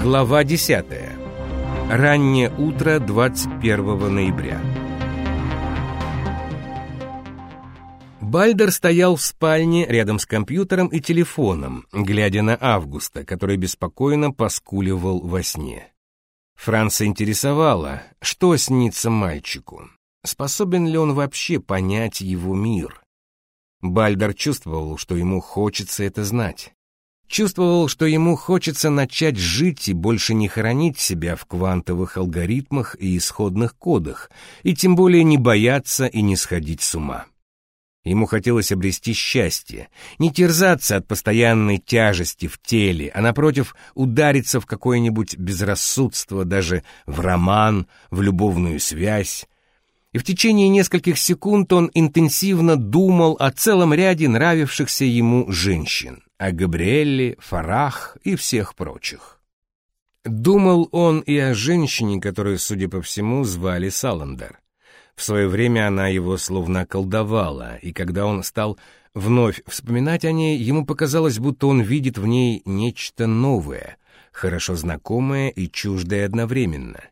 Глава 10. Раннее утро 21 ноября. Бальдер стоял в спальне рядом с компьютером и телефоном, глядя на Августа, который беспокойно поскуливал во сне. Франца интересовало, что снится мальчику. Способен ли он вообще понять его мир? Бальдер чувствовал, что ему хочется это знать. Чувствовал, что ему хочется начать жить и больше не хоронить себя в квантовых алгоритмах и исходных кодах, и тем более не бояться и не сходить с ума. Ему хотелось обрести счастье, не терзаться от постоянной тяжести в теле, а, напротив, удариться в какое-нибудь безрассудство, даже в роман, в любовную связь. И в течение нескольких секунд он интенсивно думал о целом ряде нравившихся ему женщин, о Габриэлле, Фарах и всех прочих. Думал он и о женщине, которую, судя по всему, звали Саландер. В свое время она его словно околдовала, и когда он стал вновь вспоминать о ней, ему показалось, будто он видит в ней нечто новое, хорошо знакомое и чуждое одновременно.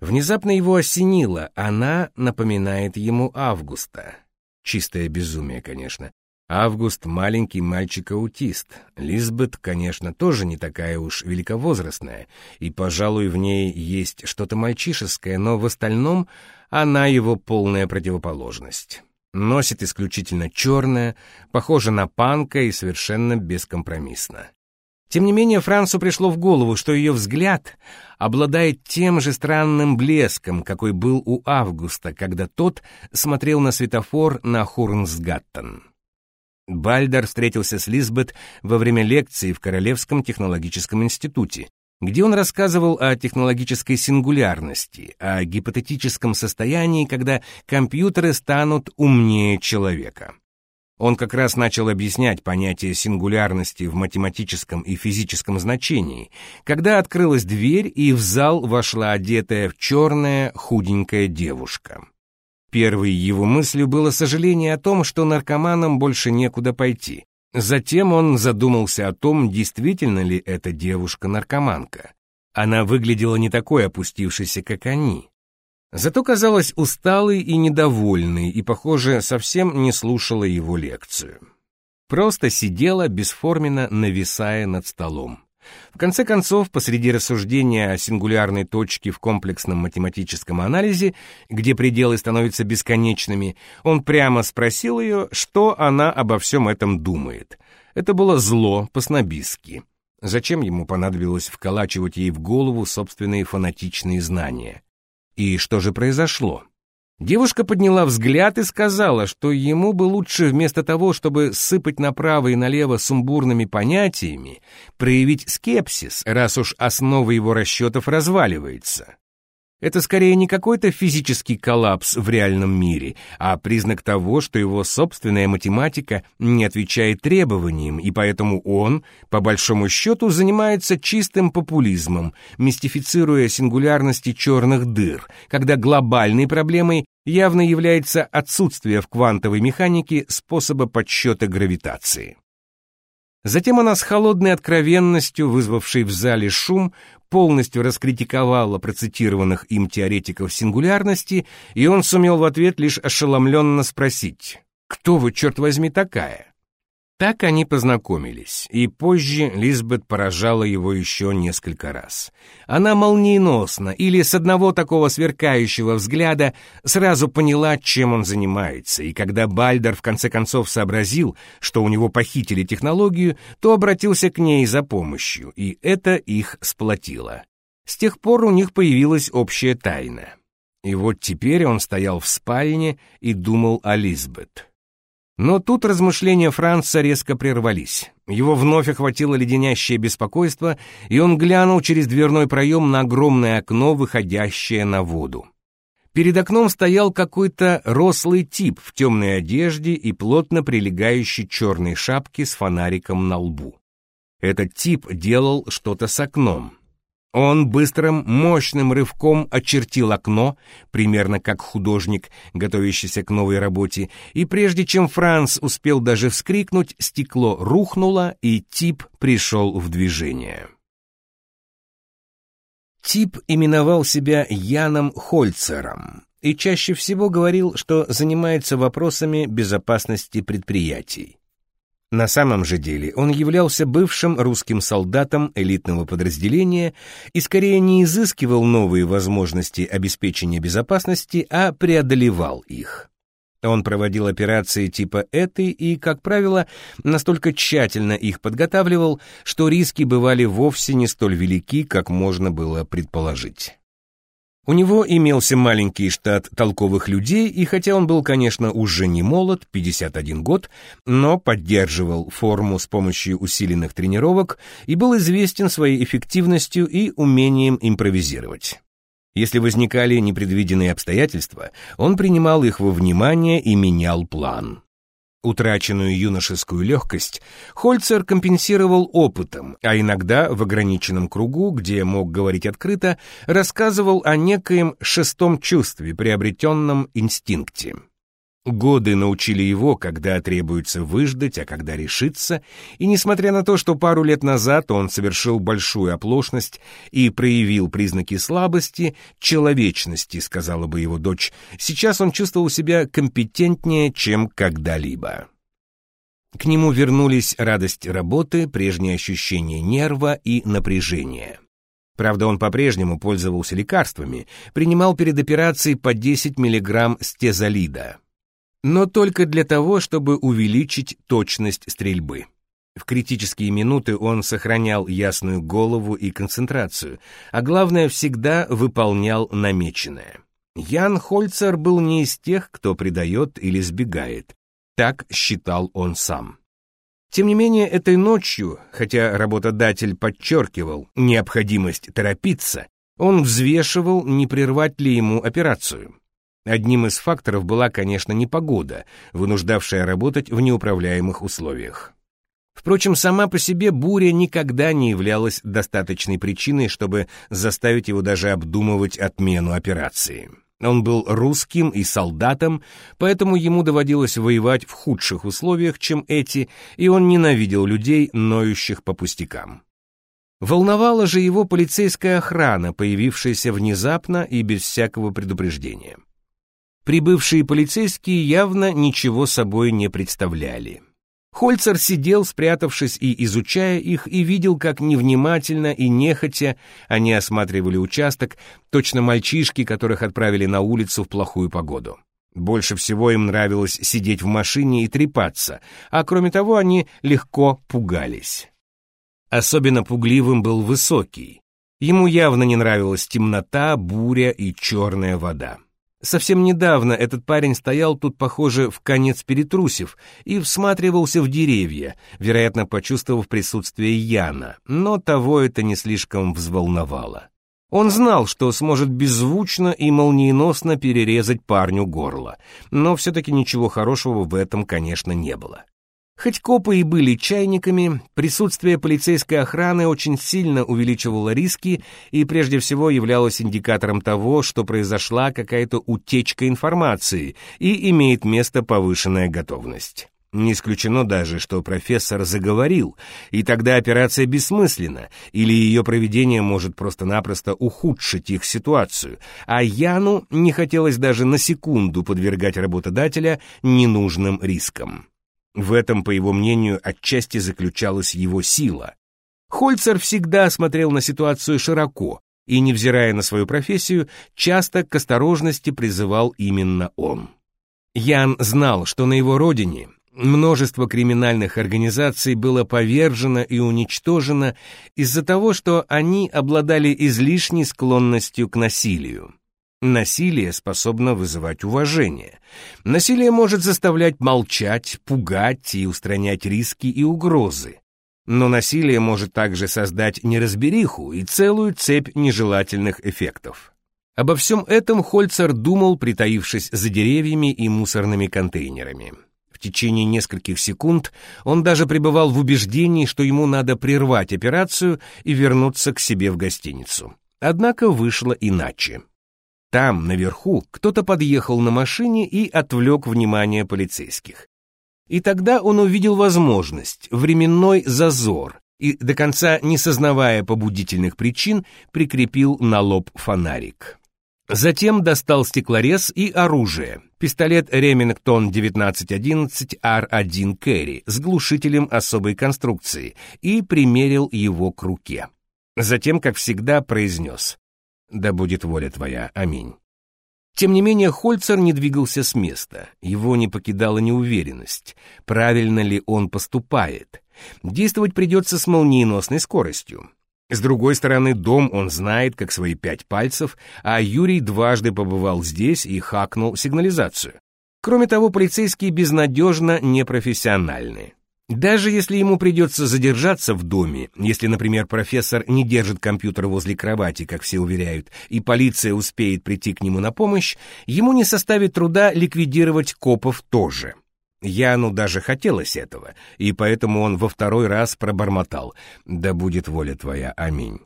Внезапно его осенило, она напоминает ему Августа. Чистое безумие, конечно. Август — маленький мальчик-аутист. Лизбет, конечно, тоже не такая уж великовозрастная, и, пожалуй, в ней есть что-то мальчишеское, но в остальном она его полная противоположность. Носит исключительно черное, похожа на панка и совершенно бескомпромиссно. Тем не менее, Францу пришло в голову, что ее взгляд обладает тем же странным блеском, какой был у Августа, когда тот смотрел на светофор на Хурнсгаттен. Бальдер встретился с Лизбет во время лекции в Королевском технологическом институте, где он рассказывал о технологической сингулярности, о гипотетическом состоянии, когда компьютеры станут умнее человека. Он как раз начал объяснять понятие сингулярности в математическом и физическом значении, когда открылась дверь и в зал вошла одетая в черное худенькая девушка. Первой его мыслью было сожаление о том, что наркоманам больше некуда пойти. Затем он задумался о том, действительно ли эта девушка наркоманка. Она выглядела не такой опустившейся, как они. Зато казалась усталой и недовольной, и, похоже, совсем не слушала его лекцию. Просто сидела, бесформенно нависая над столом. В конце концов, посреди рассуждения о сингулярной точке в комплексном математическом анализе, где пределы становятся бесконечными, он прямо спросил ее, что она обо всем этом думает. Это было зло по-снобистски. Зачем ему понадобилось вколачивать ей в голову собственные фанатичные знания? И что же произошло? Девушка подняла взгляд и сказала, что ему бы лучше вместо того, чтобы сыпать направо и налево сумбурными понятиями, проявить скепсис, раз уж основа его расчетов разваливается. Это скорее не какой-то физический коллапс в реальном мире, а признак того, что его собственная математика не отвечает требованиям, и поэтому он, по большому счету, занимается чистым популизмом, мистифицируя сингулярности черных дыр, когда глобальной проблемой явно является отсутствие в квантовой механике способа подсчета гравитации. Затем она с холодной откровенностью, вызвавшей в зале шум, полностью раскритиковала процитированных им теоретиков сингулярности, и он сумел в ответ лишь ошеломленно спросить «Кто вы, черт возьми, такая?» Так они познакомились, и позже Лизбет поражала его еще несколько раз. Она молниеносно или с одного такого сверкающего взгляда сразу поняла, чем он занимается, и когда Бальдер в конце концов сообразил, что у него похитили технологию, то обратился к ней за помощью, и это их сплотило. С тех пор у них появилась общая тайна. И вот теперь он стоял в спальне и думал о Лизбет. Но тут размышления Франца резко прервались. Его вновь охватило леденящее беспокойство, и он глянул через дверной проем на огромное окно, выходящее на воду. Перед окном стоял какой-то рослый тип в темной одежде и плотно прилегающей черной шапке с фонариком на лбу. Этот тип делал что-то с окном. Он быстрым, мощным рывком очертил окно, примерно как художник, готовящийся к новой работе, и прежде чем Франц успел даже вскрикнуть, стекло рухнуло, и тип пришел в движение. Тип именовал себя Яном Хольцером и чаще всего говорил, что занимается вопросами безопасности предприятий. На самом же деле он являлся бывшим русским солдатом элитного подразделения и скорее не изыскивал новые возможности обеспечения безопасности, а преодолевал их. Он проводил операции типа этой и, как правило, настолько тщательно их подготавливал, что риски бывали вовсе не столь велики, как можно было предположить. У него имелся маленький штат толковых людей, и хотя он был, конечно, уже не молод, 51 год, но поддерживал форму с помощью усиленных тренировок и был известен своей эффективностью и умением импровизировать. Если возникали непредвиденные обстоятельства, он принимал их во внимание и менял план. Утраченную юношескую легкость Хольцер компенсировал опытом, а иногда в ограниченном кругу, где мог говорить открыто, рассказывал о некоем шестом чувстве, приобретенном инстинкте. Годы научили его, когда требуется выждать, а когда решиться, и несмотря на то, что пару лет назад он совершил большую оплошность и проявил признаки слабости, человечности, сказала бы его дочь, сейчас он чувствовал себя компетентнее, чем когда-либо. К нему вернулись радость работы, прежнее ощущение нерва и напряжения. Правда, он по-прежнему пользовался лекарствами, принимал перед операцией по 10 мг стезолида но только для того, чтобы увеличить точность стрельбы. В критические минуты он сохранял ясную голову и концентрацию, а главное, всегда выполнял намеченное. Ян Хольцер был не из тех, кто предает или сбегает. Так считал он сам. Тем не менее, этой ночью, хотя работодатель подчеркивал необходимость торопиться, он взвешивал, не прервать ли ему операцию. Одним из факторов была, конечно, непогода, вынуждавшая работать в неуправляемых условиях. Впрочем, сама по себе буря никогда не являлась достаточной причиной, чтобы заставить его даже обдумывать отмену операции. Он был русским и солдатом, поэтому ему доводилось воевать в худших условиях, чем эти, и он ненавидел людей, ноющих по пустякам. Волновала же его полицейская охрана, появившаяся внезапно и без всякого предупреждения. Прибывшие полицейские явно ничего собой не представляли. Хольцер сидел, спрятавшись и изучая их, и видел, как невнимательно и нехотя они осматривали участок, точно мальчишки, которых отправили на улицу в плохую погоду. Больше всего им нравилось сидеть в машине и трепаться, а кроме того они легко пугались. Особенно пугливым был высокий. Ему явно не нравилась темнота, буря и черная вода. Совсем недавно этот парень стоял тут, похоже, в конец перетрусив, и всматривался в деревья, вероятно, почувствовав присутствие Яна, но того это не слишком взволновало. Он знал, что сможет беззвучно и молниеносно перерезать парню горло, но все-таки ничего хорошего в этом, конечно, не было. Хоть копы и были чайниками, присутствие полицейской охраны очень сильно увеличивало риски и прежде всего являлось индикатором того, что произошла какая-то утечка информации и имеет место повышенная готовность. Не исключено даже, что профессор заговорил, и тогда операция бессмысленна, или ее проведение может просто-напросто ухудшить их ситуацию, а Яну не хотелось даже на секунду подвергать работодателя ненужным рискам. В этом, по его мнению, отчасти заключалась его сила. Хольцер всегда смотрел на ситуацию широко, и, невзирая на свою профессию, часто к осторожности призывал именно он. Ян знал, что на его родине множество криминальных организаций было повержено и уничтожено из-за того, что они обладали излишней склонностью к насилию. Насилие способно вызывать уважение. Насилие может заставлять молчать, пугать и устранять риски и угрозы. Но насилие может также создать неразбериху и целую цепь нежелательных эффектов. Обо всем этом Хольцер думал, притаившись за деревьями и мусорными контейнерами. В течение нескольких секунд он даже пребывал в убеждении, что ему надо прервать операцию и вернуться к себе в гостиницу. Однако вышло иначе. Там, наверху, кто-то подъехал на машине и отвлек внимание полицейских. И тогда он увидел возможность, временной зазор, и, до конца не сознавая побудительных причин, прикрепил на лоб фонарик. Затем достал стеклорез и оружие. Пистолет Ремингтон 1911 R1 Керри с глушителем особой конструкции и примерил его к руке. Затем, как всегда, произнес «Да будет воля твоя, аминь». Тем не менее, Хольцер не двигался с места. Его не покидала неуверенность, правильно ли он поступает. Действовать придется с молниеносной скоростью. С другой стороны, дом он знает, как свои пять пальцев, а Юрий дважды побывал здесь и хакнул сигнализацию. Кроме того, полицейские безнадежно непрофессиональны. Даже если ему придется задержаться в доме, если, например, профессор не держит компьютер возле кровати, как все уверяют, и полиция успеет прийти к нему на помощь, ему не составит труда ликвидировать копов тоже. Яну даже хотелось этого, и поэтому он во второй раз пробормотал «Да будет воля твоя, аминь».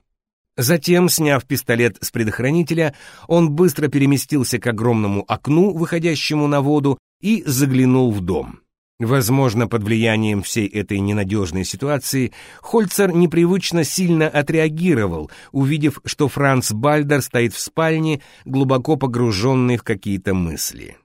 Затем, сняв пистолет с предохранителя, он быстро переместился к огромному окну, выходящему на воду, и заглянул в дом. Возможно, под влиянием всей этой ненадежной ситуации Хольцер непривычно сильно отреагировал, увидев, что Франц Бальдер стоит в спальне, глубоко погруженный в какие-то мысли.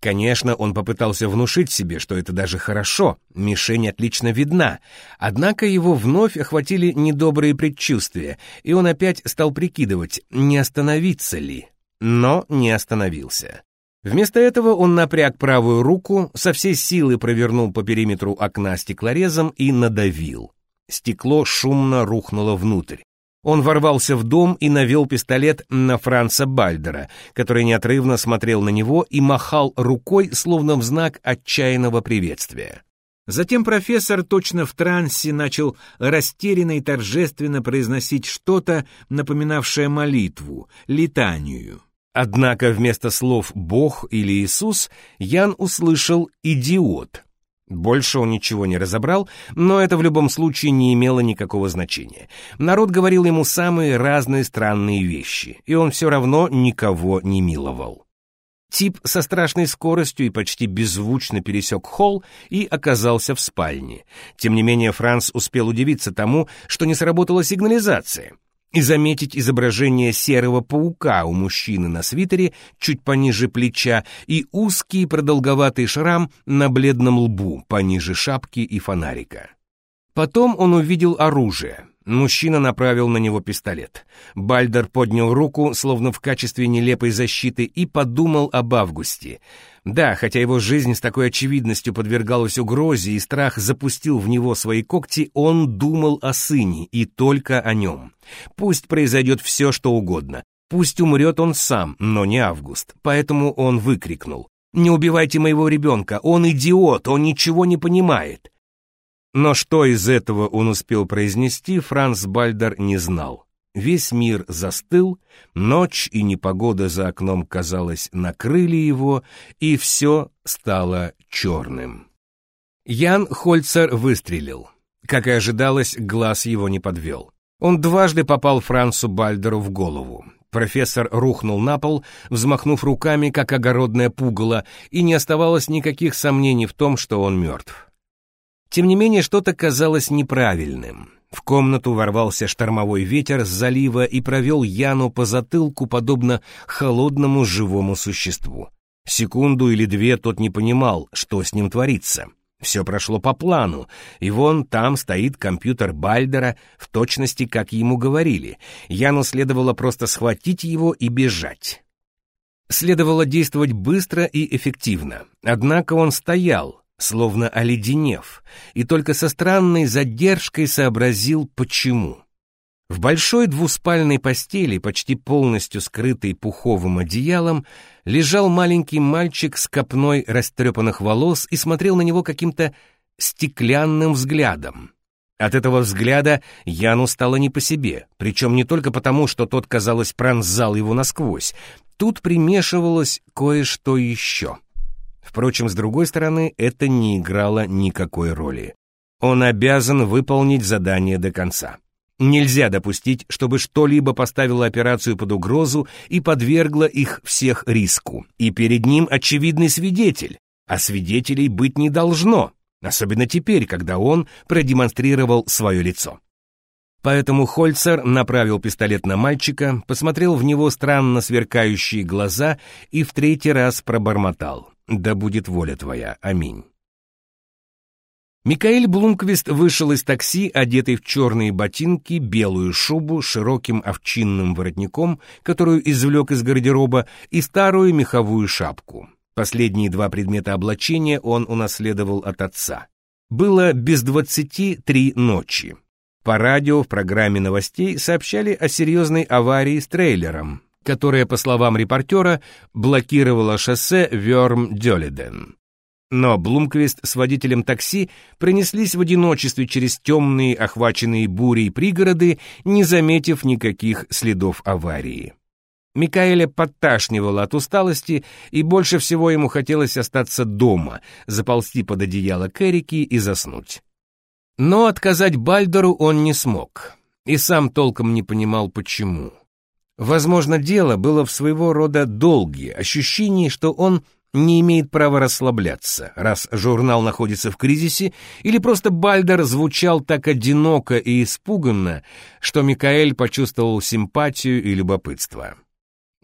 Конечно, он попытался внушить себе, что это даже хорошо, мишень отлично видна, однако его вновь охватили недобрые предчувствия, и он опять стал прикидывать, не остановиться ли, но не остановился. Вместо этого он напряг правую руку, со всей силы провернул по периметру окна стеклорезом и надавил. Стекло шумно рухнуло внутрь. Он ворвался в дом и навел пистолет на Франца Бальдера, который неотрывно смотрел на него и махал рукой, словно в знак отчаянного приветствия. Затем профессор точно в трансе начал растерянно и торжественно произносить что-то, напоминавшее молитву, литанию. Однако вместо слов «Бог» или «Иисус» Ян услышал «идиот», больше он ничего не разобрал, но это в любом случае не имело никакого значения. Народ говорил ему самые разные странные вещи, и он все равно никого не миловал. Тип со страшной скоростью и почти беззвучно пересек холл и оказался в спальне. Тем не менее, Франц успел удивиться тому, что не сработала сигнализация и заметить изображение серого паука у мужчины на свитере чуть пониже плеча и узкий продолговатый шрам на бледном лбу пониже шапки и фонарика. Потом он увидел оружие. Мужчина направил на него пистолет. Бальдер поднял руку, словно в качестве нелепой защиты, и подумал об Августе. Да, хотя его жизнь с такой очевидностью подвергалась угрозе, и страх запустил в него свои когти, он думал о сыне, и только о нем. Пусть произойдет все, что угодно. Пусть умрет он сам, но не Август. Поэтому он выкрикнул. «Не убивайте моего ребенка! Он идиот! Он ничего не понимает!» Но что из этого он успел произнести, Франц Бальдер не знал. Весь мир застыл, ночь и непогода за окном, казалось, накрыли его, и все стало черным. Ян Хольцер выстрелил. Как и ожидалось, глаз его не подвел. Он дважды попал Францу Бальдеру в голову. Профессор рухнул на пол, взмахнув руками, как огородное пугало, и не оставалось никаких сомнений в том, что он мертв. Тем не менее, что-то казалось неправильным. В комнату ворвался штормовой ветер с залива и провел Яну по затылку, подобно холодному живому существу. Секунду или две тот не понимал, что с ним творится. Все прошло по плану, и вон там стоит компьютер Бальдера, в точности, как ему говорили. Яну следовало просто схватить его и бежать. Следовало действовать быстро и эффективно. Однако он стоял, словно оледенев, и только со странной задержкой сообразил, почему. В большой двуспальной постели, почти полностью скрытой пуховым одеялом, лежал маленький мальчик с копной растрепанных волос и смотрел на него каким-то стеклянным взглядом. От этого взгляда Яну стало не по себе, причем не только потому, что тот, казалось, пронзал его насквозь. Тут примешивалось кое-что еще — Впрочем, с другой стороны, это не играло никакой роли. Он обязан выполнить задание до конца. Нельзя допустить, чтобы что-либо поставило операцию под угрозу и подвергло их всех риску. И перед ним очевидный свидетель, а свидетелей быть не должно, особенно теперь, когда он продемонстрировал свое лицо. Поэтому Хольцер направил пистолет на мальчика, посмотрел в него странно сверкающие глаза и в третий раз пробормотал «Да будет воля твоя, аминь». Микаэль Блумквист вышел из такси, одетый в черные ботинки, белую шубу с широким овчинным воротником, которую извлек из гардероба, и старую меховую шапку. Последние два предмета облачения он унаследовал от отца. Было без двадцати три ночи. По радио в программе новостей сообщали о серьезной аварии с трейлером, которая, по словам репортера, блокировала шоссе Вёрм-Дёлиден. Но Блумквист с водителем такси принеслись в одиночестве через темные, охваченные бурей пригороды, не заметив никаких следов аварии. Микаэля подташнивало от усталости, и больше всего ему хотелось остаться дома, заползти под одеяло Кэрики и заснуть. Но отказать Бальдору он не смог, и сам толком не понимал, почему. Возможно, дело было в своего рода долге, ощущении, что он не имеет права расслабляться, раз журнал находится в кризисе, или просто Бальдер звучал так одиноко и испуганно, что Микаэль почувствовал симпатию и любопытство.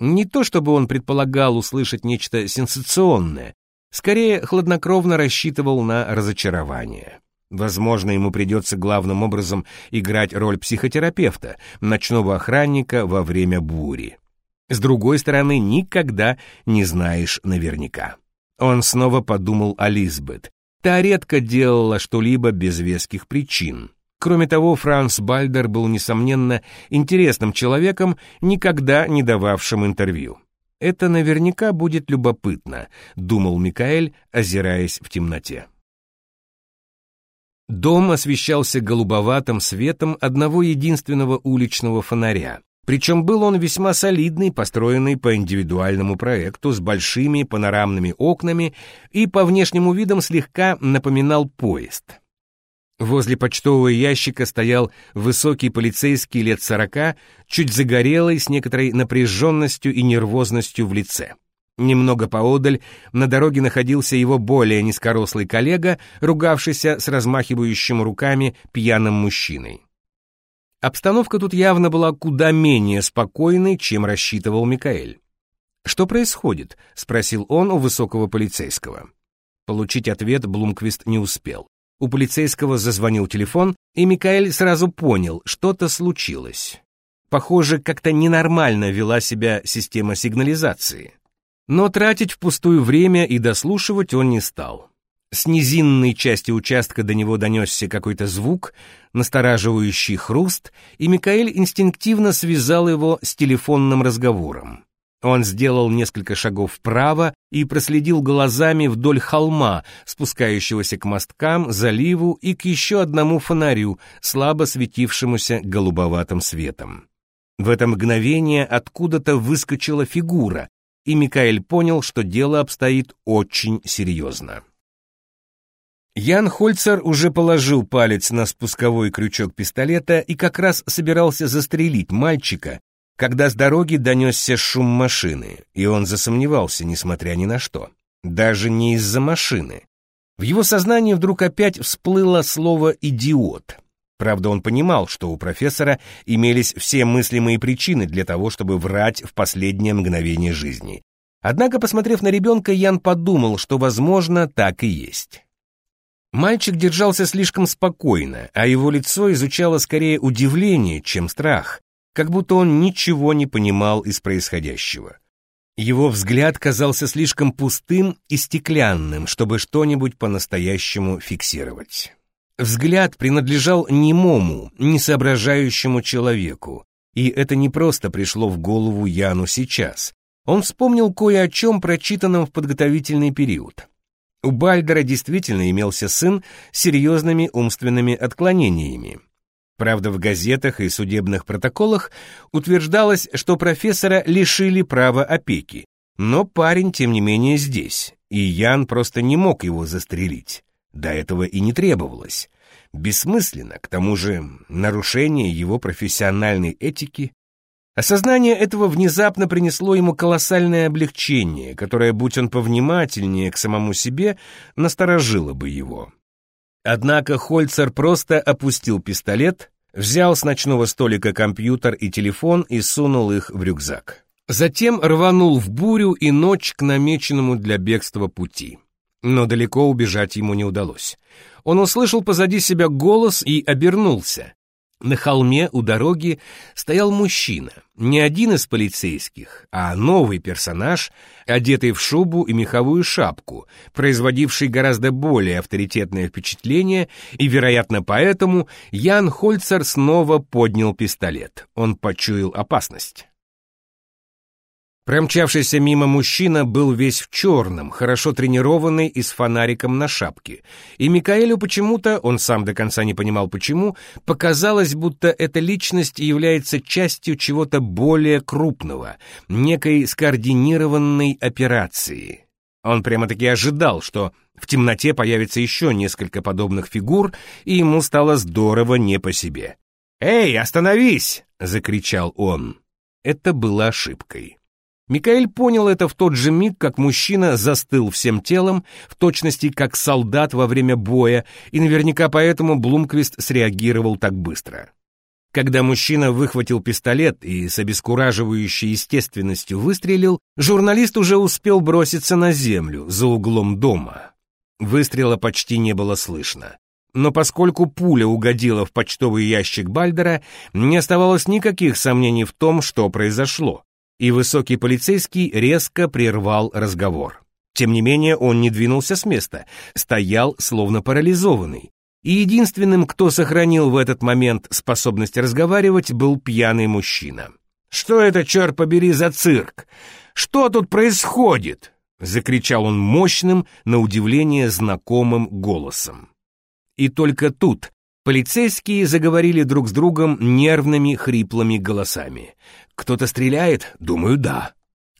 Не то чтобы он предполагал услышать нечто сенсационное, скорее хладнокровно рассчитывал на разочарование. Возможно, ему придется главным образом играть роль психотерапевта, ночного охранника во время бури. С другой стороны, никогда не знаешь наверняка. Он снова подумал о Лизбет. Та редко делала что-либо без веских причин. Кроме того, Франц Бальдер был, несомненно, интересным человеком, никогда не дававшим интервью. «Это наверняка будет любопытно», — думал Микаэль, озираясь в темноте. Дом освещался голубоватым светом одного единственного уличного фонаря. Причем был он весьма солидный, построенный по индивидуальному проекту с большими панорамными окнами и по внешнему видам слегка напоминал поезд. Возле почтового ящика стоял высокий полицейский лет сорока, чуть загорелый, с некоторой напряженностью и нервозностью в лице. Немного поодаль на дороге находился его более низкорослый коллега, ругавшийся с размахивающим руками пьяным мужчиной. Обстановка тут явно была куда менее спокойной, чем рассчитывал Микаэль. «Что происходит?» — спросил он у высокого полицейского. Получить ответ Блумквист не успел. У полицейского зазвонил телефон, и Микаэль сразу понял, что-то случилось. Похоже, как-то ненормально вела себя система сигнализации. Но тратить впустую время и дослушивать он не стал. С низинной части участка до него донесся какой-то звук, настораживающий хруст, и Микаэль инстинктивно связал его с телефонным разговором. Он сделал несколько шагов вправо и проследил глазами вдоль холма, спускающегося к мосткам, заливу и к еще одному фонарю, слабо светившемуся голубоватым светом. В это мгновение откуда-то выскочила фигура, и Микаэль понял, что дело обстоит очень серьезно. Ян Хольцер уже положил палец на спусковой крючок пистолета и как раз собирался застрелить мальчика, когда с дороги донесся шум машины, и он засомневался, несмотря ни на что. Даже не из-за машины. В его сознании вдруг опять всплыло слово «идиот». Правда, он понимал, что у профессора имелись все мыслимые причины для того, чтобы врать в последнее мгновение жизни. Однако, посмотрев на ребенка, Ян подумал, что, возможно, так и есть. Мальчик держался слишком спокойно, а его лицо изучало скорее удивление, чем страх, как будто он ничего не понимал из происходящего. Его взгляд казался слишком пустым и стеклянным, чтобы что-нибудь по-настоящему фиксировать. Взгляд принадлежал немому, несоображающему человеку, и это не просто пришло в голову Яну сейчас. Он вспомнил кое о чем, прочитанном в подготовительный период. У Бальдера действительно имелся сын с серьезными умственными отклонениями. Правда, в газетах и судебных протоколах утверждалось, что профессора лишили права опеки, но парень, тем не менее, здесь, и Ян просто не мог его застрелить. До этого и не требовалось. Бессмысленно, к тому же нарушение его профессиональной этики. Осознание этого внезапно принесло ему колоссальное облегчение, которое, будь он повнимательнее к самому себе, насторожило бы его. Однако Хольцер просто опустил пистолет, взял с ночного столика компьютер и телефон и сунул их в рюкзак. Затем рванул в бурю и ночь к намеченному для бегства пути. Но далеко убежать ему не удалось. Он услышал позади себя голос и обернулся. На холме у дороги стоял мужчина, не один из полицейских, а новый персонаж, одетый в шубу и меховую шапку, производивший гораздо более авторитетное впечатление, и, вероятно, поэтому Ян Хольцер снова поднял пистолет. Он почуял опасность. Промчавшийся мимо мужчина был весь в черном, хорошо тренированный и с фонариком на шапке. И Микаэлю почему-то, он сам до конца не понимал почему, показалось, будто эта личность является частью чего-то более крупного, некой скоординированной операции. Он прямо-таки ожидал, что в темноте появится еще несколько подобных фигур, и ему стало здорово не по себе. «Эй, остановись!» — закричал он. Это было ошибкой. Микаэль понял это в тот же миг, как мужчина застыл всем телом, в точности как солдат во время боя, и наверняка поэтому Блумквист среагировал так быстро. Когда мужчина выхватил пистолет и с обескураживающей естественностью выстрелил, журналист уже успел броситься на землю за углом дома. Выстрела почти не было слышно. Но поскольку пуля угодила в почтовый ящик Бальдера, не оставалось никаких сомнений в том, что произошло и высокий полицейский резко прервал разговор. Тем не менее он не двинулся с места, стоял словно парализованный. И единственным, кто сохранил в этот момент способность разговаривать, был пьяный мужчина. «Что это, черт побери, за цирк? Что тут происходит?» — закричал он мощным, на удивление знакомым голосом. И только тут полицейские заговорили друг с другом нервными хриплыми голосами. Кто-то стреляет? Думаю, да.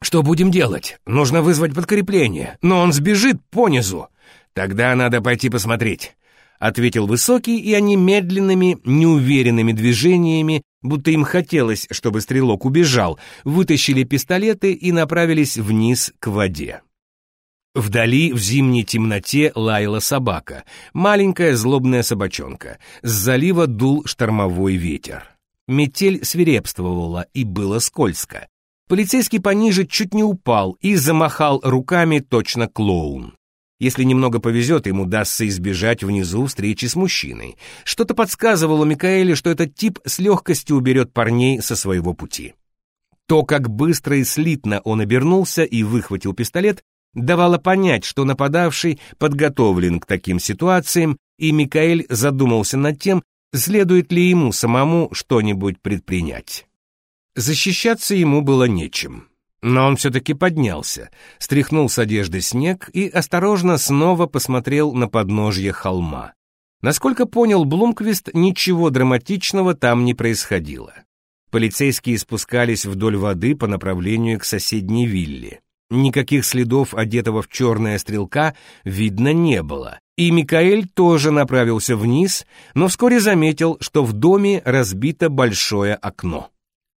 Что будем делать? Нужно вызвать подкрепление, но он сбежит понизу. Тогда надо пойти посмотреть. Ответил Высокий, и они медленными, неуверенными движениями, будто им хотелось, чтобы стрелок убежал, вытащили пистолеты и направились вниз к воде. Вдали в зимней темноте лаяла собака, маленькая злобная собачонка. С залива дул штормовой ветер. Метель свирепствовала, и было скользко. Полицейский пониже чуть не упал и замахал руками точно клоун. Если немного повезет, им удастся избежать внизу встречи с мужчиной. Что-то подсказывало Микаэле, что этот тип с легкостью уберет парней со своего пути. То, как быстро и слитно он обернулся и выхватил пистолет, давало понять, что нападавший подготовлен к таким ситуациям, и Микаэль задумался над тем, следует ли ему самому что-нибудь предпринять. Защищаться ему было нечем. Но он все-таки поднялся, стряхнул с одежды снег и осторожно снова посмотрел на подножье холма. Насколько понял Блумквист, ничего драматичного там не происходило. Полицейские спускались вдоль воды по направлению к соседней вилле. Никаких следов одетого в черное стрелка видно не было, и Микаэль тоже направился вниз, но вскоре заметил, что в доме разбито большое окно.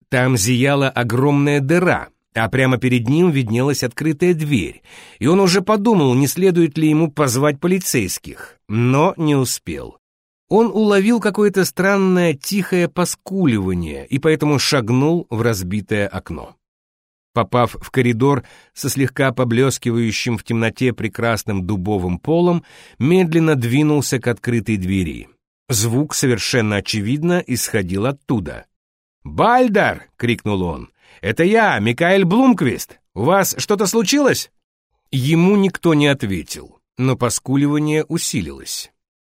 Там зияла огромная дыра, а прямо перед ним виднелась открытая дверь, и он уже подумал, не следует ли ему позвать полицейских, но не успел. Он уловил какое-то странное тихое поскуливание и поэтому шагнул в разбитое окно. Попав в коридор со слегка поблескивающим в темноте прекрасным дубовым полом, медленно двинулся к открытой двери. Звук совершенно очевидно исходил оттуда. «Бальдар!» — крикнул он. «Это я, Микаэль Блумквист! У вас что-то случилось?» Ему никто не ответил, но поскуливание усилилось.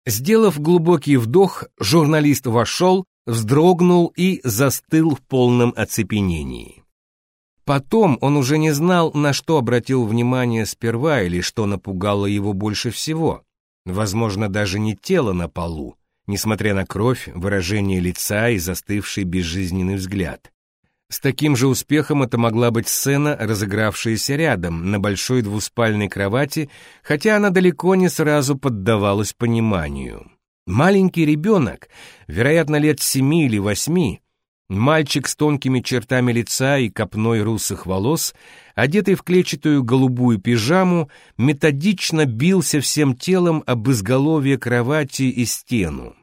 Сделав глубокий вдох, журналист вошел, вздрогнул и застыл в полном оцепенении. Потом он уже не знал, на что обратил внимание сперва или что напугало его больше всего. Возможно, даже не тело на полу, несмотря на кровь, выражение лица и застывший безжизненный взгляд. С таким же успехом это могла быть сцена, разыгравшаяся рядом, на большой двуспальной кровати, хотя она далеко не сразу поддавалась пониманию. Маленький ребенок, вероятно, лет семи или восьми, Мальчик с тонкими чертами лица и копной русых волос, одетый в клетчатую голубую пижаму, методично бился всем телом об изголовье кровати и стену.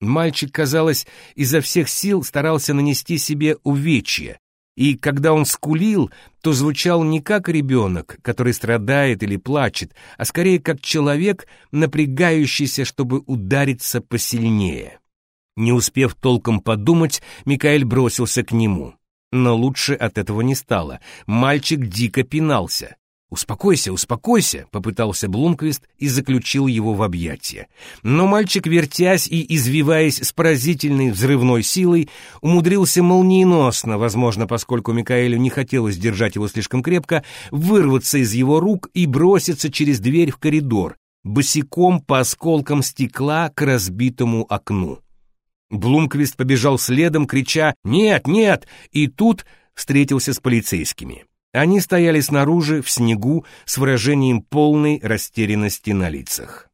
Мальчик, казалось, изо всех сил старался нанести себе увечье, и когда он скулил, то звучал не как ребенок, который страдает или плачет, а скорее как человек, напрягающийся, чтобы удариться посильнее. Не успев толком подумать, Микаэль бросился к нему. Но лучше от этого не стало. Мальчик дико пинался. «Успокойся, успокойся», — попытался Блумквист и заключил его в объятия. Но мальчик, вертясь и извиваясь с поразительной взрывной силой, умудрился молниеносно, возможно, поскольку Микаэлю не хотелось держать его слишком крепко, вырваться из его рук и броситься через дверь в коридор, босиком по осколкам стекла к разбитому окну. Блумквист побежал следом, крича «Нет, нет!» и тут встретился с полицейскими. Они стояли снаружи, в снегу, с выражением полной растерянности на лицах.